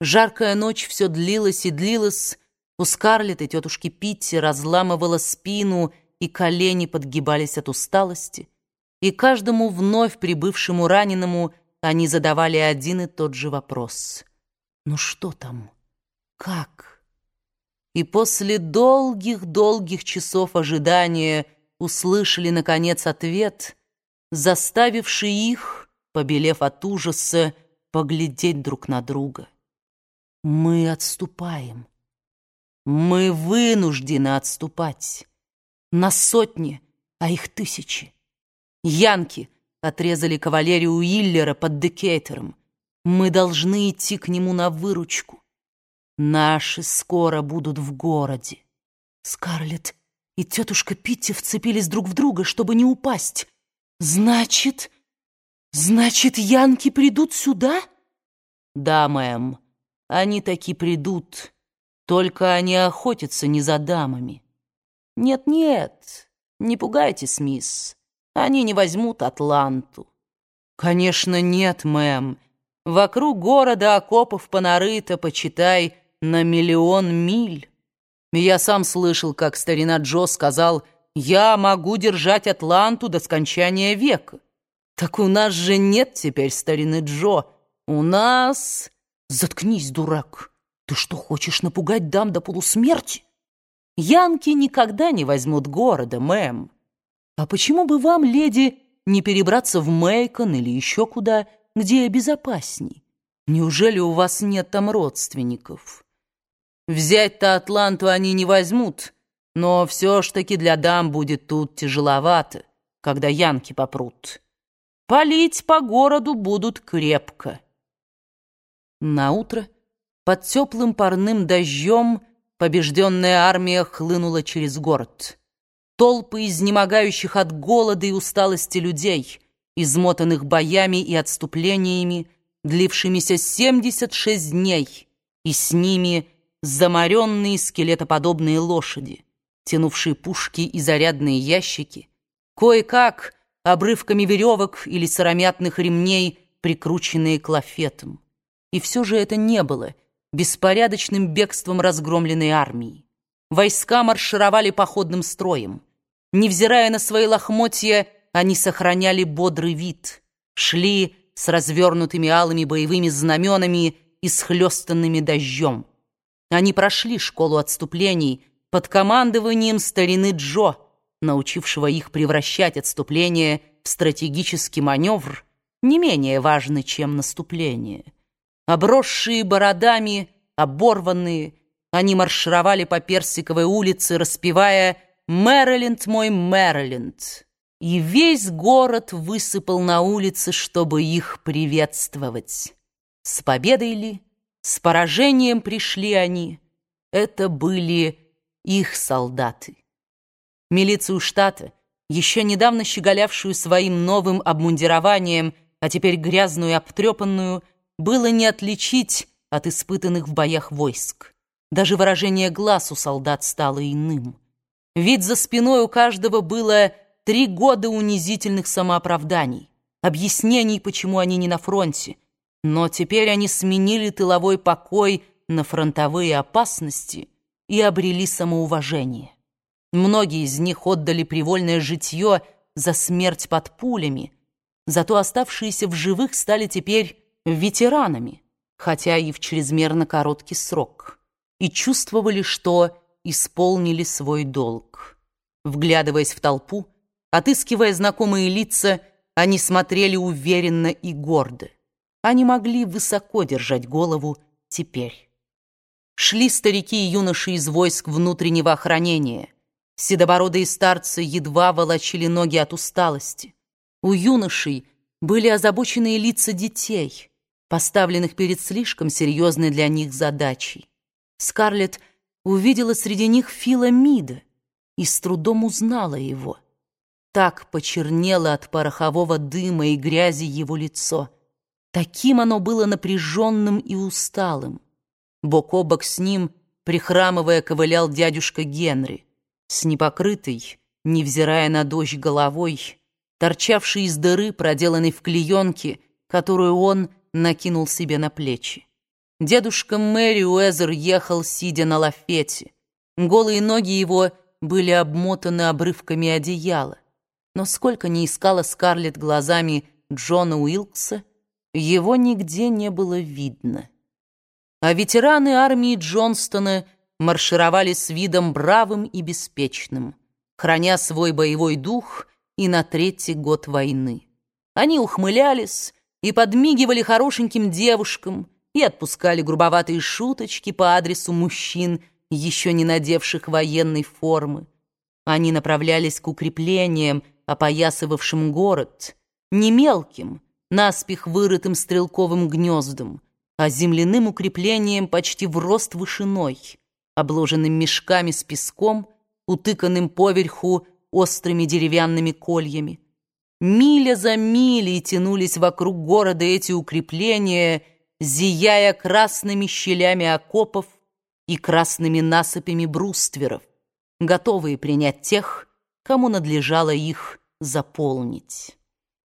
Жаркая ночь все длилась и длилась. У Скарлетт и тетушки Питти разламывала спину, и колени подгибались от усталости. И каждому вновь прибывшему раненому они задавали один и тот же вопрос. «Ну что там? Как?» И после долгих-долгих часов ожидания услышали, наконец, ответ, заставивший их, побелев от ужаса, поглядеть друг на друга. Мы отступаем. Мы вынуждены отступать. На сотни, а их тысячи. Янки отрезали кавалерию Уиллера под Декейтером. Мы должны идти к нему на выручку. Наши скоро будут в городе. Скарлетт и тетушка Питти вцепились друг в друга, чтобы не упасть. Значит, значит, янки придут сюда? Да, мэм. Они таки придут, только они охотятся не за дамами. Нет-нет, не пугайтесь, мисс, они не возьмут Атланту. Конечно, нет, мэм. Вокруг города окопов понарыто, почитай, на миллион миль. Я сам слышал, как старина Джо сказал, «Я могу держать Атланту до скончания века». Так у нас же нет теперь старины Джо. У нас... «Заткнись, дурак! Ты что, хочешь напугать дам до полусмерти?» «Янки никогда не возьмут города, мэм. А почему бы вам, леди, не перебраться в Мейкон или еще куда, где безопасней? Неужели у вас нет там родственников?» «Взять-то Атланту они не возьмут, но все ж таки для дам будет тут тяжеловато, когда янки попрут. Полить по городу будут крепко». На утро под теплым парным дождем побежденная армия хлынула через город. Толпы изнемогающих от голода и усталости людей, измотанных боями и отступлениями, длившимися 76 дней, и с ними заморенные скелетоподобные лошади, тянувшие пушки и зарядные ящики, кое-как обрывками веревок или сыромятных ремней, прикрученные к лафетам. И все же это не было беспорядочным бегством разгромленной армии. Войска маршировали походным строем. Невзирая на свои лохмотья, они сохраняли бодрый вид, шли с развернутыми алыми боевыми знаменами и схлестанными дождем. Они прошли школу отступлений под командованием старины Джо, научившего их превращать отступление в стратегический маневр, не менее важный, чем наступление. Обросшие бородами, оборванные, они маршировали по Персиковой улице, распевая «Мэриленд, мой Мэриленд». И весь город высыпал на улицы, чтобы их приветствовать. С победой ли, с поражением пришли они. Это были их солдаты. Милицию штата, еще недавно щеголявшую своим новым обмундированием, а теперь грязную и обтрепанную, было не отличить от испытанных в боях войск. Даже выражение глаз у солдат стало иным. Ведь за спиной у каждого было три года унизительных самооправданий, объяснений, почему они не на фронте. Но теперь они сменили тыловой покой на фронтовые опасности и обрели самоуважение. Многие из них отдали привольное житье за смерть под пулями, зато оставшиеся в живых стали теперь ветеранами, хотя и в чрезмерно короткий срок, и чувствовали, что исполнили свой долг. Вглядываясь в толпу, отыскивая знакомые лица, они смотрели уверенно и гордо. Они могли высоко держать голову теперь. Шли старики и юноши из войск внутреннего охранения. Седобородые старцы едва волочили ноги от усталости. У юношей были озабоченные лица детей — поставленных перед слишком серьезной для них задачей. Скарлетт увидела среди них Фила Мида и с трудом узнала его. Так почернело от порохового дыма и грязи его лицо. Таким оно было напряженным и усталым. Бок о бок с ним, прихрамывая, ковылял дядюшка Генри, с непокрытой, невзирая на дождь головой, торчавший из дыры, проделанной в клеенке, которую он накинул себе на плечи. Дедушка Мэри Уэзер ехал, сидя на лафете. Голые ноги его были обмотаны обрывками одеяла. Но сколько ни искала Скарлетт глазами Джона Уилкса, его нигде не было видно. А ветераны армии Джонстона маршировали с видом бравым и беспечным, храня свой боевой дух и на третий год войны. Они ухмылялись и подмигивали хорошеньким девушкам и отпускали грубоватые шуточки по адресу мужчин, еще не надевших военной формы. Они направлялись к укреплениям, опоясывавшим город, не мелким, наспех вырытым стрелковым гнездом, а земляным укреплением почти в рост вышиной, обложенным мешками с песком, утыканным поверху острыми деревянными кольями. Миля за милей тянулись вокруг города эти укрепления, зияя красными щелями окопов и красными насыпями брустверов, готовые принять тех, кому надлежало их заполнить.